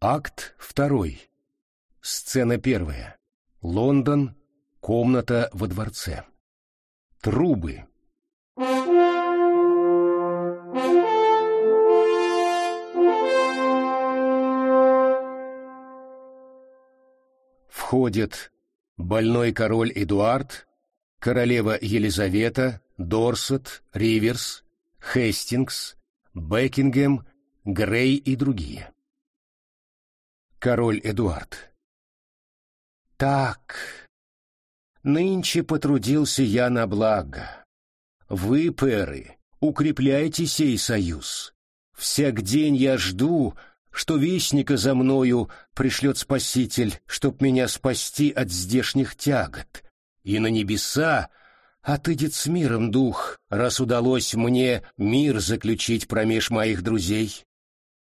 Акт второй. Сцена первая. Лондон. Комната во дворце. Трубы. Входит больной король Эдуард, королева Елизавета, Дорсет, Риверс, Хестингс, Бекингем, Грей и другие. Король Эдуард. Так, нынче потрудился я на благо. Вы, пэры, укрепляйте сей союз. Всяк день я жду, что вестника за мною пришлет Спаситель, чтоб меня спасти от здешних тягот. И на небеса отыдет с миром дух, раз удалось мне мир заключить промеж моих друзей.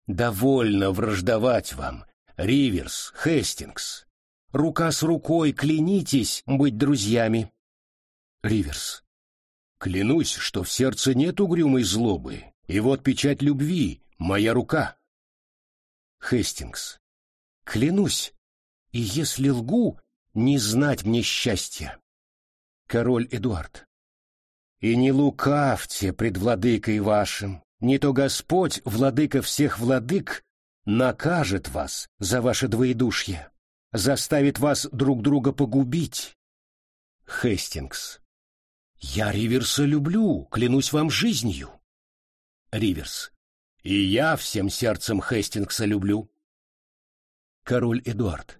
Довольно враждовать вам, Риверс, Хестингс. Рука с рукой клянитесь быть друзьями. Риверс. Клянусь, что в сердце нет угрюмой злобы, и вот печать любви, моя рука. Хестингс. Клянусь, и если лгу, не знать мне счастья. Король Эдуард. И не лукавьте пред владыкой вашим, не то Господь, владыка всех владык, накажет вас за ваше двоедушье, заставит вас друг друга погубить. Хестингс. Я Риверса люблю, клянусь вам жизнью. Риверс. И я всем сердцем Хестингса люблю. Король Эдуард.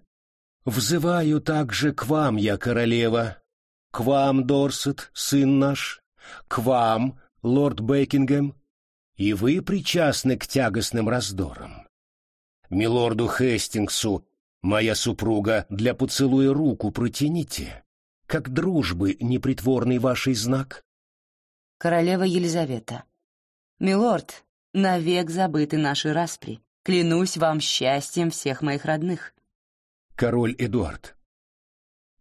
Взываю также к вам, я королева, к вам, Дорсет, сын наш, к вам, лорд Бекингем, и вы причастны к тягостным раздорам. Милорду Хестингсу, моя супруга, для поцелуя руку протяните, как дружбы непритворный вашей знак. Королева Елизавета. Милорд, навек забыты наши распри. Клянусь вам счастьем всех моих родных. Король Эдуард.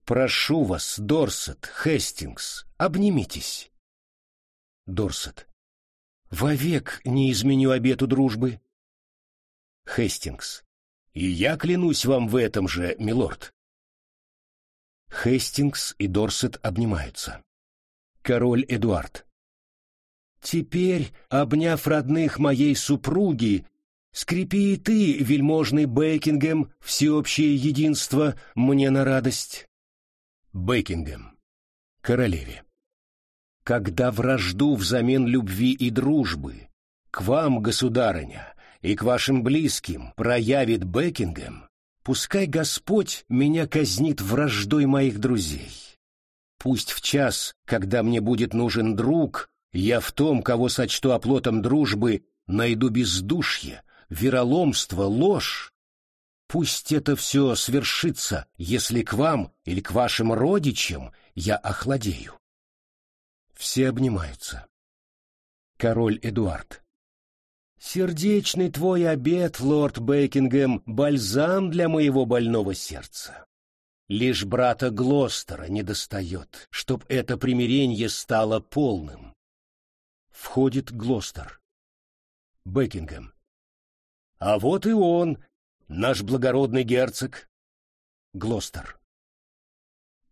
Прошу вас, Дорсет, Хестингс, обнимитесь. Дорсет. Вовек не изменю обету дружбы. Хестингс. И я клянусь вам в этом же, милорд. Хестингс и Дорсет обнимаются. Король Эдуард. Теперь, обняв родных моей супруги, скрепи и ты, вельможный Бекингем, всеобщее единство мне на радость. Бекингем. Королеве. Когда вражду взамен любви и дружбы, к вам, государыня, и к вашим близким проявит Бекингем, пускай Господь меня казнит враждой моих друзей. Пусть в час, когда мне будет нужен друг, я в том, кого сочту оплотом дружбы, найду бездушье, вероломство, ложь. Пусть это все свершится, если к вам или к вашим родичам я охладею. Все обнимаются. Король Эдуард. Сердечный твой обед, лорд Бекингем, бальзам для моего больного сердца. Лишь брата Глостера не достает, чтоб это примирение стало полным. Входит Глостер. Бекингем. А вот и он, наш благородный герцог. Глостер.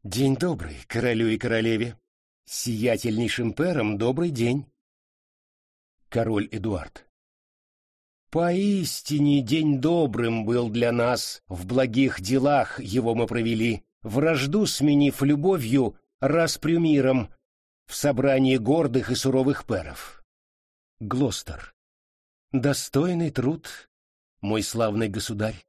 День добрый, королю и королеве. Сиятельнейшим пером добрый день. Король Эдуард. Поистине день добрым был для нас, в благих делах его мы провели, вражду сменив любовью, распрю миром, в собрании гордых и суровых перов. Глостер. Достойный труд, мой славный государь.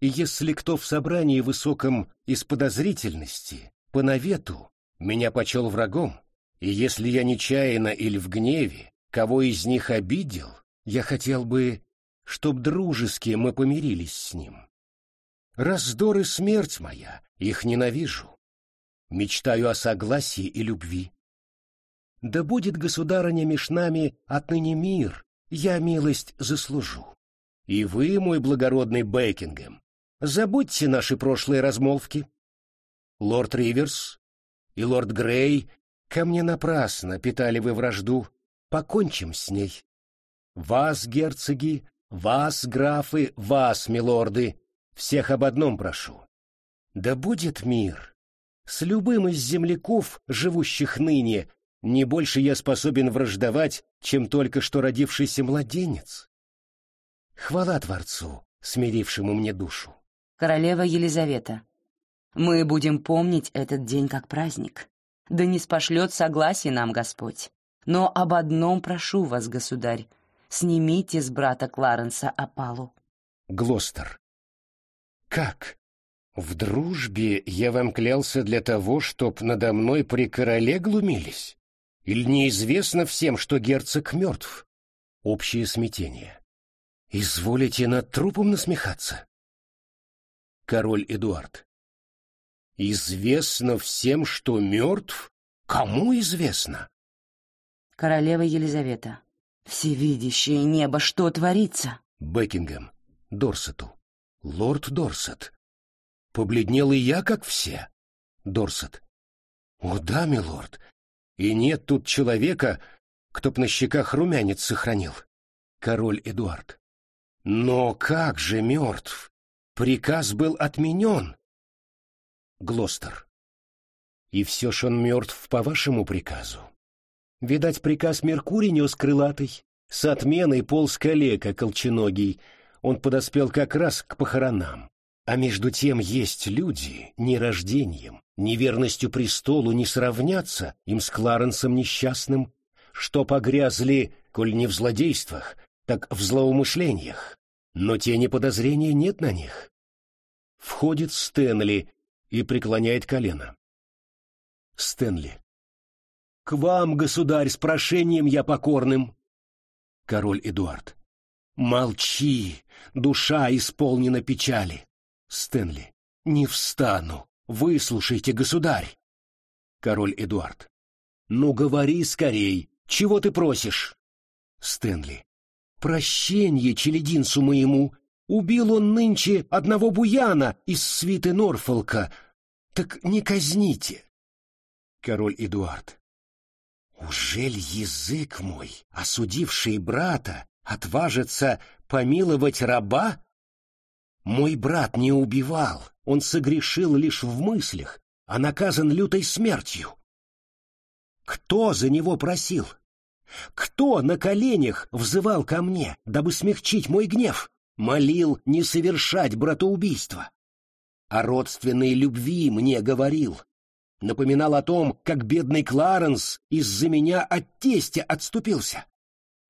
И если кто в собрании высоком из подозрительности, по навету, меня почел врагом, и если я нечаянно или в гневе кого из них обидел, я хотел бы, чтоб дружески мы помирились с ним. Раздор и смерть моя, их ненавижу. Мечтаю о согласии и любви. Да будет, государыня, меж нами отныне мир, я милость заслужу. И вы, мой благородный Бекингем, забудьте наши прошлые размолвки. Лорд Риверс и лорд Грей, ко мне напрасно питали вы вражду, покончим с ней. Вас, герцоги, Вас, графы, вас, милорды, всех об одном прошу. Да будет мир. С любым из земляков, живущих ныне, не больше я способен враждовать, чем только что родившийся младенец. Хвала Творцу, смирившему мне душу. Королева Елизавета. Мы будем помнить этот день как праздник. Да не спошлет согласие нам Господь. Но об одном прошу вас, государь, снимите с брата Кларенса опалу. Глостер. Как? В дружбе я вам клялся для того, чтоб надо мной при короле глумились? Или неизвестно всем, что герцог мертв? Общее смятение. Изволите над трупом насмехаться? Король Эдуард. Известно всем, что мертв? Кому известно? Королева Елизавета. Всевидящее небо, что творится? Бекингем. Дорсету. Лорд Дорсет. Побледнел и я, как все. Дорсет. О да, милорд. И нет тут человека, кто б на щеках румянец сохранил. Король Эдуард. Но как же мертв? Приказ был отменен. Глостер. И все ж он мертв по вашему приказу. Видать, приказ Меркурий нес крылатый. С отменой полз калека колченогий. Он подоспел как раз к похоронам. А между тем есть люди, ни рождением, ни верностью престолу не сравнятся им с Кларенсом несчастным, что погрязли, коль не в злодействах, так в злоумышлениях, но тени подозрения нет на них. Входит Стэнли и преклоняет колено. Стэнли. «К вам, государь, с прошением я покорным!» Король Эдуард. «Молчи! Душа исполнена печали!» Стэнли. «Не встану! Выслушайте, государь!» Король Эдуард. «Ну, говори скорей! Чего ты просишь?» Стэнли. «Прощенье челединцу моему! Убил он нынче одного буяна из свиты Норфолка! Так не казните!» Король Эдуард. «Ужель язык мой, осудивший брата, отважится помиловать раба?» Мой брат не убивал, он согрешил лишь в мыслях, а наказан лютой смертью. Кто за него просил? Кто на коленях взывал ко мне, дабы смягчить мой гнев? Молил не совершать братоубийства. О родственной любви мне говорил. Напоминал о том, как бедный Кларенс из-за меня от тестя отступился.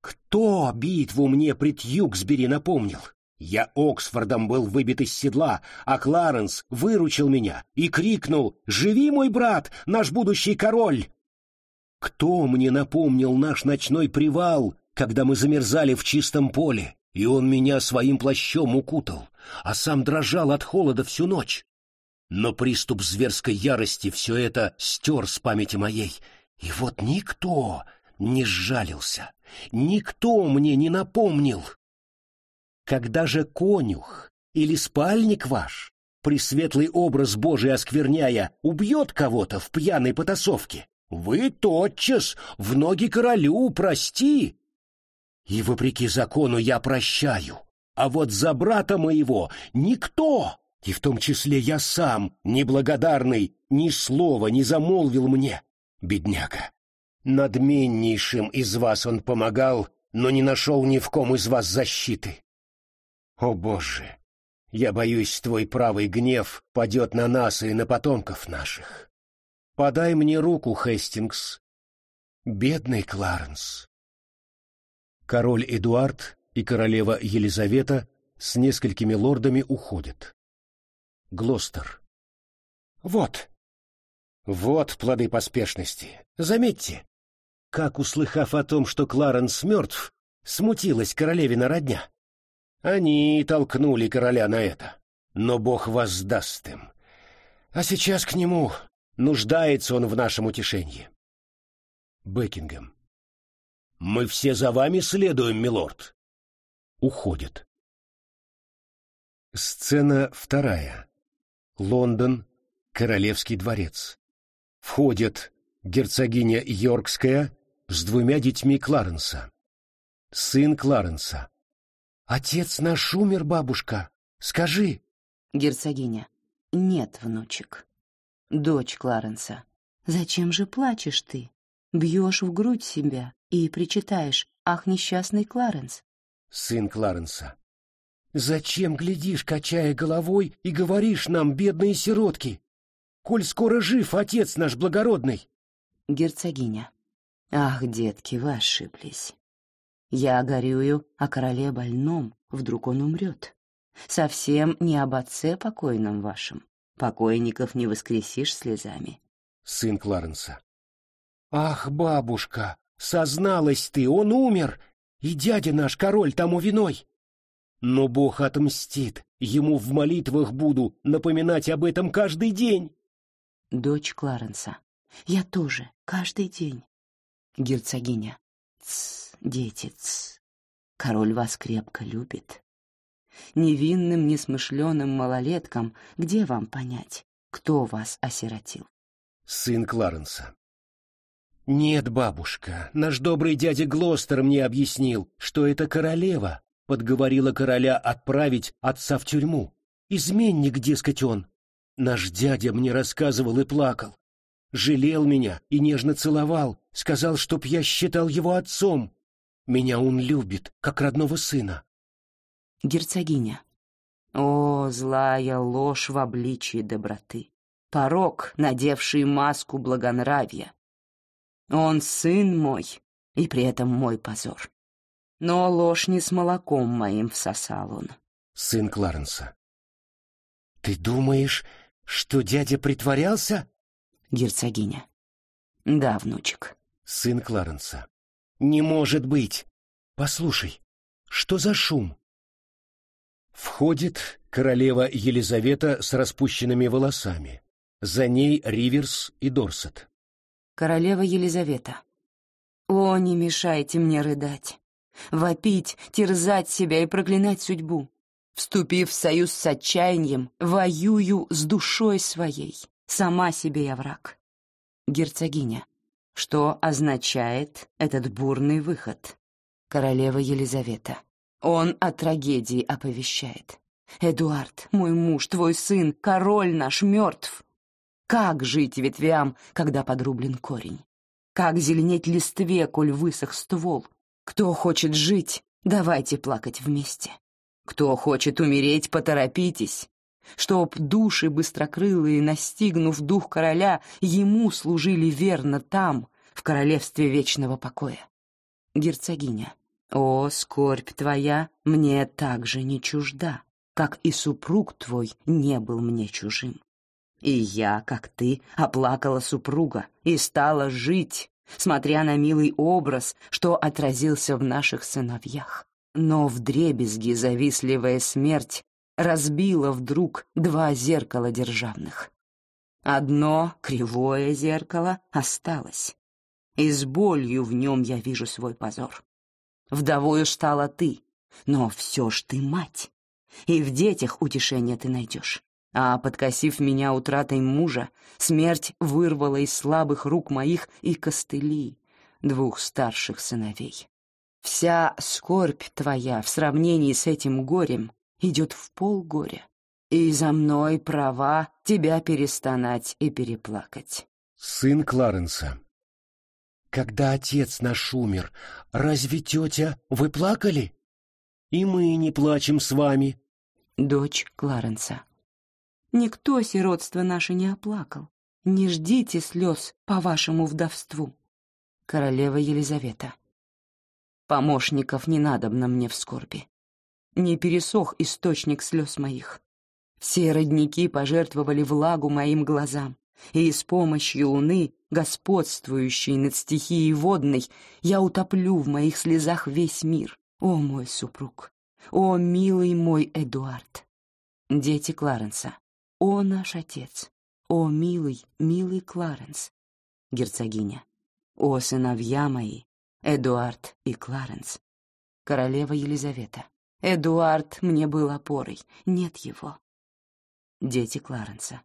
Кто битву мне пред Юксбери напомнил? Я Оксфордом был выбит из седла, а Кларенс выручил меня и крикнул «Живи, мой брат, наш будущий король!» Кто мне напомнил наш ночной привал, когда мы замерзали в чистом поле, и он меня своим плащом укутал, а сам дрожал от холода всю ночь? Но приступ зверской ярости все это стер с памяти моей, и вот никто не сжалился, никто мне не напомнил. Когда же конюх или спальник ваш, пресветлый образ Божий оскверняя, убьет кого-то в пьяной потасовке, вы тотчас в ноги королю прости. И вопреки закону я прощаю, а вот за брата моего никто, и в том числе я сам, неблагодарный, ни слова не замолвил мне, бедняга. Надменнейшим из вас он помогал, но не нашел ни в ком из вас защиты. О, Боже! Я боюсь, твой правый гнев падет на нас и на потомков наших. Подай мне руку, Хестингс. Бедный Кларенс. Король Эдуард и королева Елизавета с несколькими лордами уходят. Глостер. Вот. Вот плоды поспешности. Заметьте, как, услыхав о том, что Кларенс мертв, смутилась королевина родня. Они толкнули короля на это, но Бог воздаст им. А сейчас к нему нуждается он в нашем утешении. Бекингем. Мы все за вами следуем, милорд. Уходит. Сцена вторая. Лондон, Королевский дворец. Входит герцогиня Йоркская с двумя детьми Кларенса. Сын Кларенса, Отец наш умер, бабушка. Скажи. Герцогиня. Нет, внучек. Дочь Кларенса. Зачем же плачешь ты? Бьешь в грудь себя и причитаешь, ах, несчастный Кларенс. Сын Кларенса. Зачем глядишь, качая головой, и говоришь нам, бедные сиротки? Коль скоро жив отец наш благородный. Герцогиня. Ах, детки, вы ошиблись. Я горюю о короле больном, вдруг он умрет. Совсем не об отце покойном вашем. Покойников не воскресишь слезами. Сын Кларенса. Ах, бабушка, созналась ты, он умер, и дядя наш король тому виной. Но Бог отмстит, ему в молитвах буду напоминать об этом каждый день. Дочь Кларенса. Я тоже, каждый день. Герцогиня. Тсс, дети, тсс. Король вас крепко любит. Невинным, несмышленым малолеткам где вам понять, кто вас осиротил? Сын Кларенса. Нет, бабушка, наш добрый дядя Глостер мне объяснил, что это королева подговорила короля отправить отца в тюрьму. Изменник, дескать, он. Наш дядя мне рассказывал и плакал. Жалел меня и нежно целовал, сказал, чтоб я считал его отцом. Меня он любит, как родного сына. Герцогиня. О, злая ложь в обличии доброты. Порок, надевший маску благонравия. Он сын мой, и при этом мой позор. Но ложь не с молоком моим всосал он. Сын Кларенса. Ты думаешь, что дядя притворялся? Герцогиня. Да, внучек. Сын Кларенса. Не может быть. Послушай, что за шум? Входит королева Елизавета с распущенными волосами. За ней Риверс и Дорсет. Королева Елизавета. О, не мешайте мне рыдать, вопить, терзать себя и проклинать судьбу. Вступив в союз с отчаянием, воюю с душой своей. Сама себе я враг. Герцогиня. Что означает этот бурный выход? Королева Елизавета. Он о трагедии оповещает. Эдуард, мой муж, твой сын, король наш мертв. Как жить ветвям, когда подрублен корень? Как зеленеть листве, коль высох ствол? Кто хочет жить, давайте плакать вместе. Кто хочет умереть, поторопитесь. Чтоб души быстрокрылые, настигнув дух короля, ему служили верно там, в королевстве вечного покоя. Герцогиня, о, скорбь твоя мне так же не чужда, как и супруг твой не был мне чужим. И я, как ты, оплакала супруга и стала жить, смотря на милый образ, что отразился в наших сыновьях. Но вдребезги завистливая смерть разбила вдруг два зеркала державных. Одно кривое зеркало осталось, и с болью в нем я вижу свой позор. Вдовою стала ты, но все ж ты мать, и в детях утешение ты найдешь. А, подкосив меня утратой мужа, смерть вырвала из слабых рук моих и костыли двух старших сыновей. Вся скорбь твоя в сравнении с этим горем идет в полгоря, и за мной права тебя перестонать и переплакать. Сын Кларенса. Когда отец наш умер, разве тетя вы плакали? И мы не плачем с вами. Дочь Кларенса. Никто сиротство наше не оплакал. Не ждите слез по вашему вдовству. Королева Елизавета. Помощников не надобно мне в скорби. Не пересох источник слез моих. Все родники пожертвовали влагу моим глазам, и с помощью луны, господствующей над стихией водной, я утоплю в моих слезах весь мир. О, мой супруг! О, милый мой Эдуард! Дети Кларенса, «О, наш отец! О, милый, милый Кларенс!» Герцогиня. «О, сыновья мои! Эдуард и Кларенс!» Королева Елизавета. «Эдуард мне был опорой, нет его!» Дети Кларенса.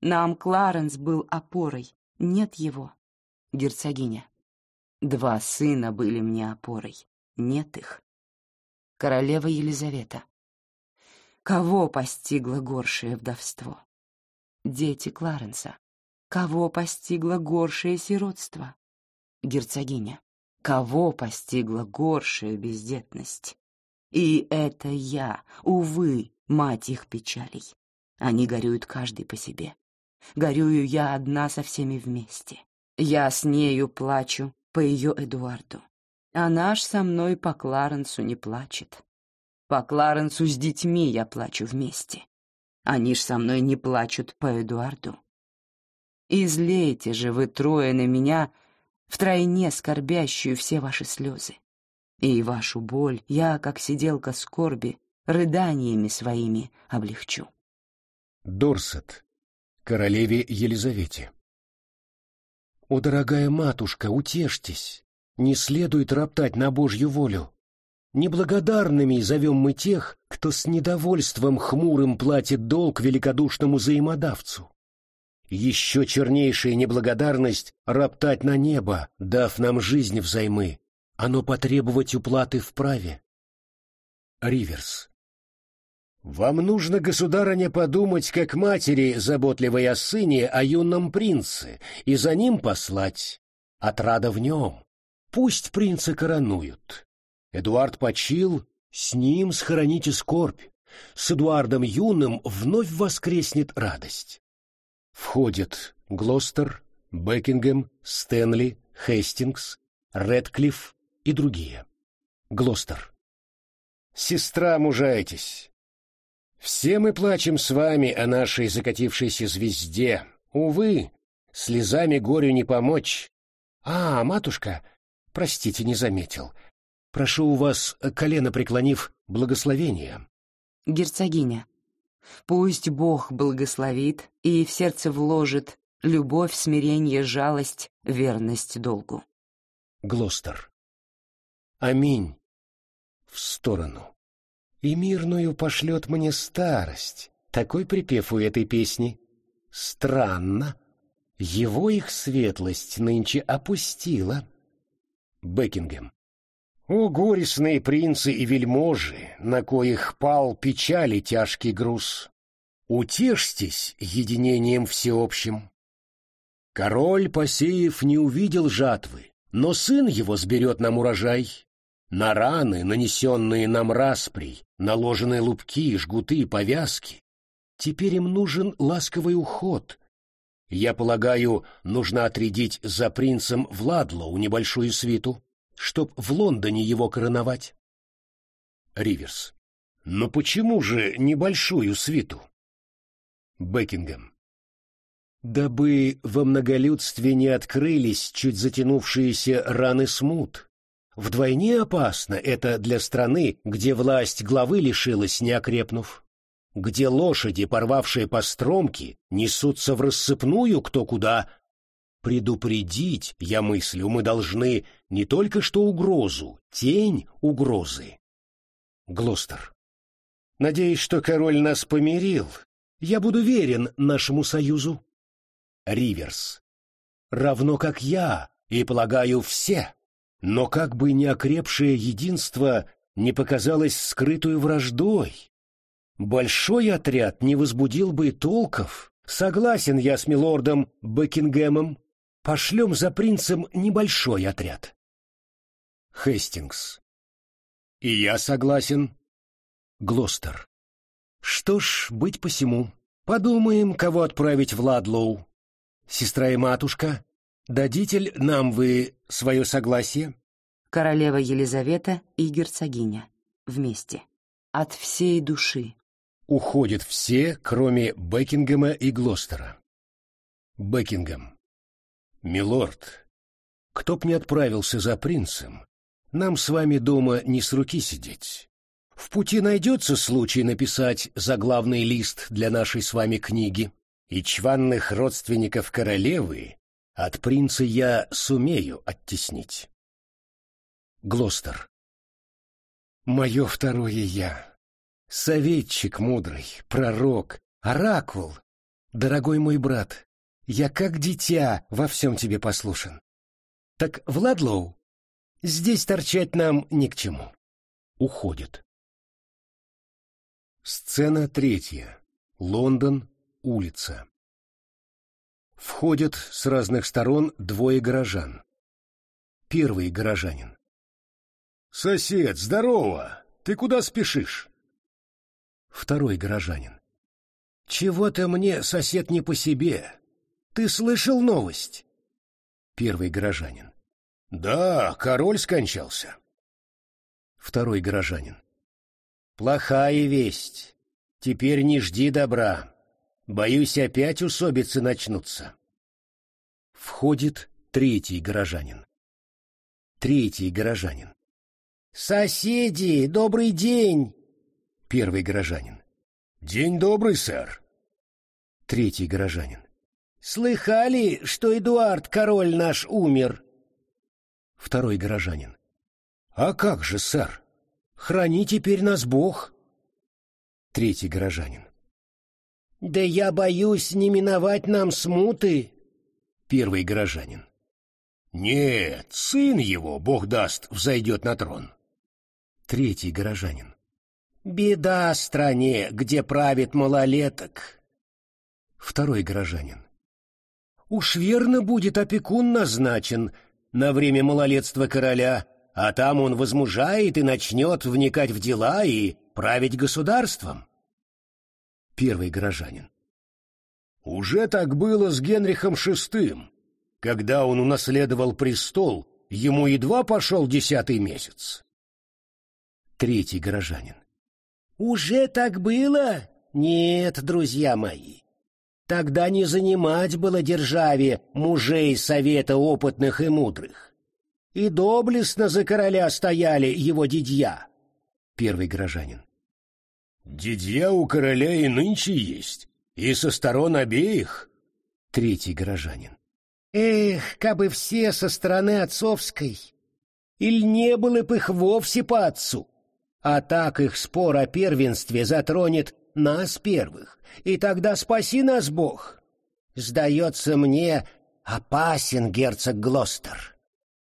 «Нам Кларенс был опорой, нет его!» Герцогиня. «Два сына были мне опорой, нет их!» Королева Елизавета. Кого постигло горшее вдовство? Дети Кларенса. Кого постигло горшее сиротство? Герцогиня. Кого постигла горшая бездетность? И это я, увы, мать их печалей. Они горюют каждый по себе. Горюю я одна со всеми вместе. Я с нею плачу по ее Эдуарду. А наш со мной по Кларенсу не плачет. По Кларенсу с детьми я плачу вместе. Они ж со мной не плачут по Эдуарду. Излейте же вы трое на меня, втройне скорбящую все ваши слезы. И вашу боль я, как сиделка скорби, рыданиями своими облегчу. Дорсет, королеве Елизавете. О, дорогая матушка, утешьтесь, не следует роптать на Божью волю. Неблагодарными зовем мы тех, кто с недовольством хмурым платит долг великодушному взаимодавцу. Еще чернейшая неблагодарность — роптать на небо, дав нам жизнь взаймы, оно потребовать уплаты вправе. Риверс. Вам нужно, государыня, подумать, как матери, заботливой о сыне, о юном принце, и за ним послать. Отрада в нем. Пусть принца коронуют. Эдуард почил, с ним схороните скорбь. С Эдуардом юным вновь воскреснет радость. Входят Глостер, Бекингем, Стэнли, Хейстингс, Редклифф и другие. Глостер. Сестра, мужайтесь. Все мы плачем с вами о нашей закатившейся звезде. Увы, слезами горю не помочь. А, матушка, простите, не заметил. Прошу у вас, колено преклонив, благословения. Герцогиня, пусть Бог благословит и в сердце вложит любовь, смирение, жалость, верность долгу. Глостер. Аминь. В сторону. И мирную пошлет мне старость. Такой припев у этой песни. Странно. Его их светлость нынче опустила. Бекингем. О, горестные принцы и вельможи, на коих пал печали тяжкий груз! Утешьтесь единением всеобщим. Король, посеяв, не увидел жатвы, но сын его сберет нам урожай. На раны, нанесенные нам расприй, наложенные лупки, жгуты, повязки. Теперь им нужен ласковый уход. Я полагаю, нужно отрядить за принцем Владлоу небольшую свиту чтоб в Лондоне его короновать. Риверс. Но почему же небольшую свиту? Бекингем. Дабы во многолюдстве не открылись чуть затянувшиеся раны смут. Вдвойне опасно это для страны, где власть главы лишилась, не окрепнув. Где лошади, порвавшие постромки, несутся в рассыпную кто куда, Предупредить, я мыслю, мы должны не только что угрозу, тень угрозы. Глостер. Надеюсь, что король нас помирил. Я буду верен нашему союзу. Риверс. Равно как я, и, полагаю, все. Но как бы неокрепшее единство не показалось скрытую враждой, большой отряд не возбудил бы толков. Согласен я с милордом Бекингемом, Пошлем за принцем небольшой отряд. Хестингс. И я согласен. Глостер. Что ж, быть посему. Подумаем, кого отправить в Ладлоу. Сестра и матушка, дадите нам вы свое согласие? Королева Елизавета и герцогиня. Вместе. От всей души. Уходят все, кроме Бекингема и Глостера. Бекингем. «Милорд, кто б не отправился за принцем, нам с вами дома не с руки сидеть. В пути найдется случай написать заглавный лист для нашей с вами книги, и чванных родственников королевы от принца я сумею оттеснить». Глостер. Мое второе я. Советчик мудрый, пророк, оракул. Дорогой мой брат, я как дитя во всем тебе послушен. Так, Владлоу, здесь торчать нам ни к чему. Уходит. Сцена третья. Лондон, улица. Входят с разных сторон двое горожан. Первый горожанин. «Сосед, здорово! Ты куда спешишь?» Второй горожанин. «Чего-то мне, сосед, не по себе. Ты слышал новость?» Первый горожанин. «Да, король скончался». Второй горожанин. «Плохая весть. Теперь не жди добра. Боюсь, опять усобицы начнутся. Входит третий горожанин. Третий горожанин. «Соседи, добрый день!» Первый горожанин. «День добрый, сэр!» Третий горожанин. «Слыхали, что Эдуард, король наш, умер?» Второй горожанин. «А как же, сэр? Храни теперь нас Бог!» Третий горожанин. «Да я боюсь не миновать нам смуты!» Первый горожанин. «Нет, сын его, бог даст, взойдет на трон!» Третий горожанин. «Беда стране, где правит малолеток!» Второй горожанин. «Уж верно будет опекун назначен на время малолетства короля, а там он возмужает и начнет вникать в дела и править государством!» Первый горожанин. Уже так было с Генрихом VI. Когда он унаследовал престол, ему едва пошел десятый месяц. Третий горожанин. Уже так было? Нет, друзья мои. Тогда не занимать было державе мужей совета опытных и мудрых. И доблестно за короля стояли его дядья. Первый горожанин. Дидья у короля и нынче есть, и со сторон обеих. Третий горожанин. Эх, кабы все со стороны отцовской. Иль не было б их вовсе по отцу. А так их спор о первенстве затронет нас первых, и тогда спаси нас Бог. Сдается мне, опасен герцог Глостер.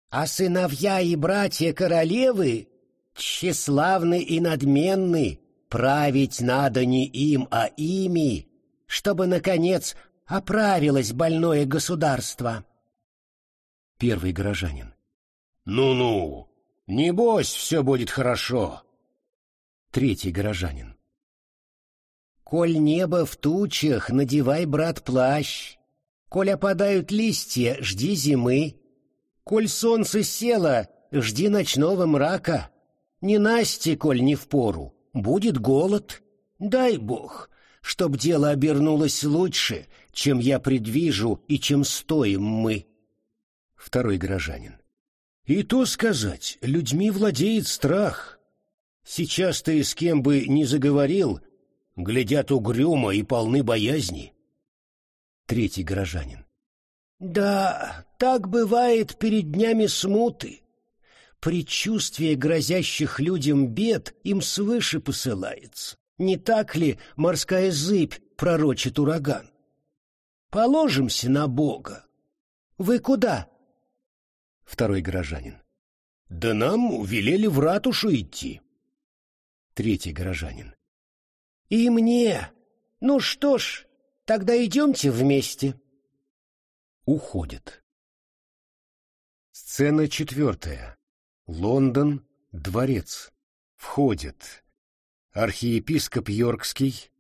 А сыновья и братья королевы тщеславны и надменны, Править надо не им, а ими, чтобы, наконец, оправилось больное государство. Первый горожанин. Ну-ну, небось, все будет хорошо. Третий горожанин. Коль небо в тучах, надевай, брат, плащ. Коль опадают листья, жди зимы. Коль солнце село, жди ночного мрака. Не Насте, коль не в пору, будет голод. Дай бог, чтоб дело обернулось лучше, чем я предвижу и чем стоим мы. Второй горожанин. И то сказать, людьми владеет страх. Сейчас ты с кем бы ни заговорил, глядят угрюмо и полны боязни. Третий горожанин. Да, так бывает перед днями смуты. Предчувствие грозящих людям бед им свыше посылается. Не так ли морская зыбь пророчит ураган? Положимся на Бога. Вы куда? Второй горожанин. Да нам велели в ратушу идти. Третий горожанин. И мне. Ну что ж, тогда идемте вместе. Уходит. Сцена четвертая. Лондон, дворец. Входит архиепископ Йоркский,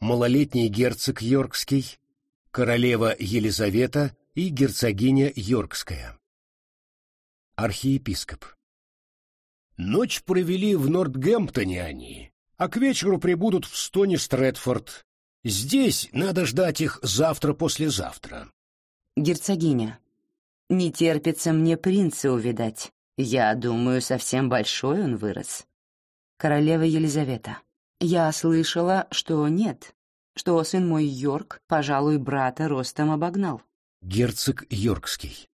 малолетний герцог Йоркский, королева Елизавета и герцогиня Йоркская. Архиепископ. Ночь провели в Нортгемптоне они, а к вечеру прибудут в Стоне Стрэдфорд. Здесь надо ждать их завтра-послезавтра. Герцогиня, не терпится мне принца увидать. Я думаю, совсем большой он вырос. Королева Елизавета. Я слышала, что нет, что сын мой Йорк, пожалуй, брата ростом обогнал. Герцог Йоркский.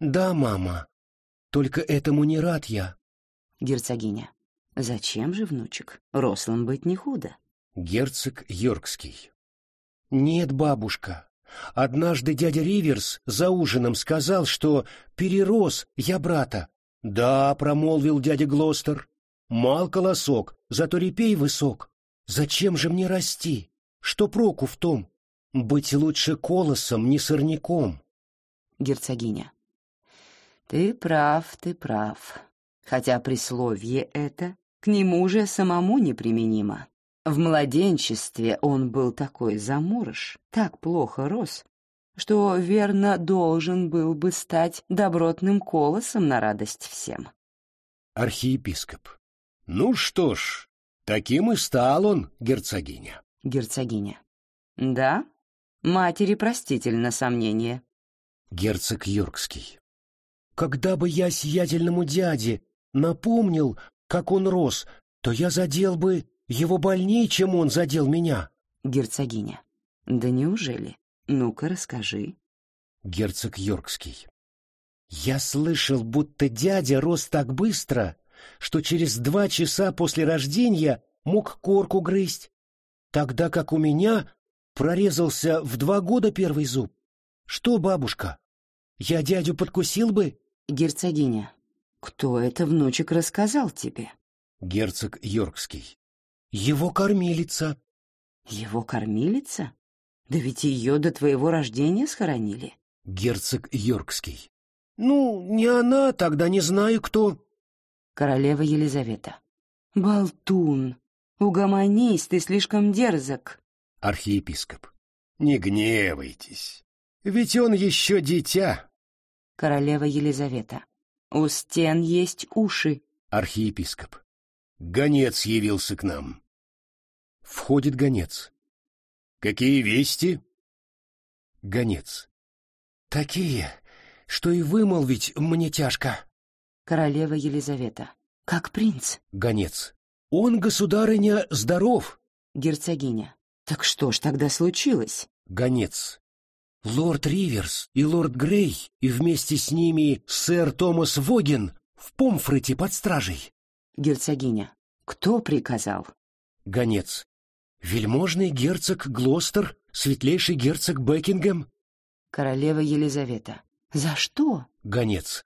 Да, мама. Только этому не рад я. Герцогиня. Зачем же, внучек? Рослым быть не худо. Герцог Йоркский. Нет, бабушка. Однажды дядя Риверс за ужином сказал, что перерос я брата, «Да», — промолвил дядя Глостер, — «мал колосок, зато репей высок. Зачем же мне расти? Что проку в том? Быть лучше колосом, не сорняком. Герцогиня. Ты прав, ты прав. Хотя присловие это к нему же самому неприменимо. В младенчестве он был такой заморыш, так плохо рос, что верно должен был бы стать добротным колосом на радость всем. Архиепископ. Ну что ж, таким и стал он, герцогиня. Герцогиня. Да, матери простительно сомнение. Герцог Йоркский. Когда бы я сиятельному дяде напомнил, как он рос, то я задел бы его больнее, чем он задел меня. Герцогиня. Да неужели? Ну-ка, расскажи. Герцог Йоркский. Я слышал, будто дядя рос так быстро, что через два часа после рождения мог корку грызть, тогда как у меня прорезался в два года первый зуб. Что, бабушка, я дядю подкусил бы? Герцогиня. Кто это, внучек, рассказал тебе? Герцог Йоркский. Его кормилица. Его кормилица? Да ведь ее до твоего рождения схоронили. Герцог Йоркский. Ну, не она, тогда не знаю кто. Королева Елизавета. Болтун, угомонись, ты слишком дерзок. Архиепископ. Не гневайтесь, ведь он еще дитя. Королева Елизавета. У стен есть уши. Архиепископ. Гонец явился к нам. Входит гонец. Какие вести? Гонец. Такие, что и вымолвить мне тяжко. Королева Елизавета. Как принц. Гонец. Он, государыня, здоров. Герцогиня. Так что ж тогда случилось? Гонец. Лорд Риверс и лорд Грей, и вместе с ними сэр Томас Воген в Помфрете под стражей. Герцогиня. Кто приказал? Гонец. Вельможный герцог Глостер, светлейший герцог Бекингем. Королева Елизавета. За что? Гонец.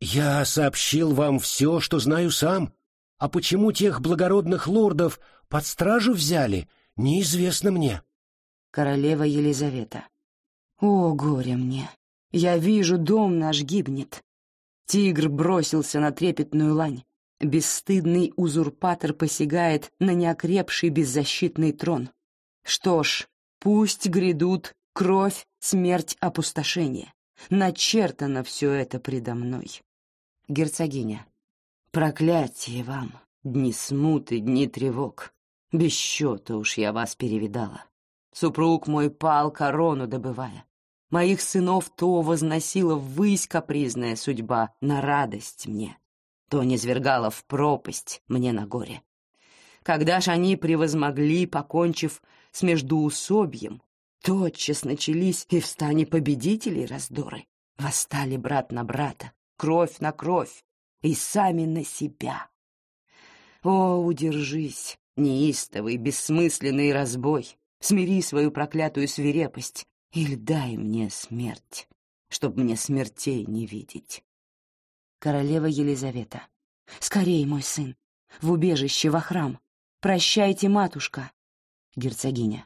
Я сообщил вам все, что знаю сам. А почему тех благородных лордов под стражу взяли, неизвестно мне. Королева Елизавета. О, горе мне! Я вижу, дом наш гибнет. Тигр бросился на трепетную лань. Бесстыдный узурпатор посягает на неокрепший беззащитный трон. Что ж, пусть грядут кровь, смерть, опустошение. Начертано все это предо мной. Герцогиня. Проклятие вам, дни смуты, дни тревог. Без счета уж я вас перевидала. Супруг мой пал корону добывая. Моих сынов то возносила ввысь капризная судьба на радость мне то низвергало в пропасть мне на горе. Когда ж они превозмогли, покончив с междуусобьем, тотчас начались и в стане победителей раздоры. Восстали брат на брата, кровь на кровь, и сами на себя. О, удержись, неистовый, бессмысленный разбой, смири свою проклятую свирепость или дай мне смерть, чтоб мне смертей не видеть королева Елизавета. «Скорей, мой сын! В убежище, во храм! Прощайте, матушка!» Герцогиня.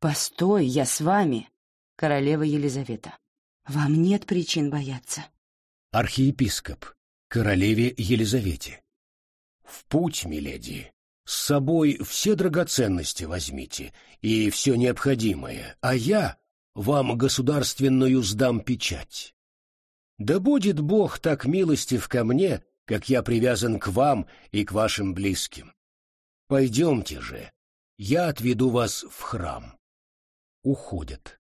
«Постой, я с вами!» Королева Елизавета. «Вам нет причин бояться». Архиепископ. Королеве Елизавете. «В путь, миледи. С собой все драгоценности возьмите и все необходимое, а я вам государственную сдам печать. Да будет Бог так милостив ко мне, как я привязан к вам и к вашим близким. Пойдемте же, я отведу вас в храм. Уходят.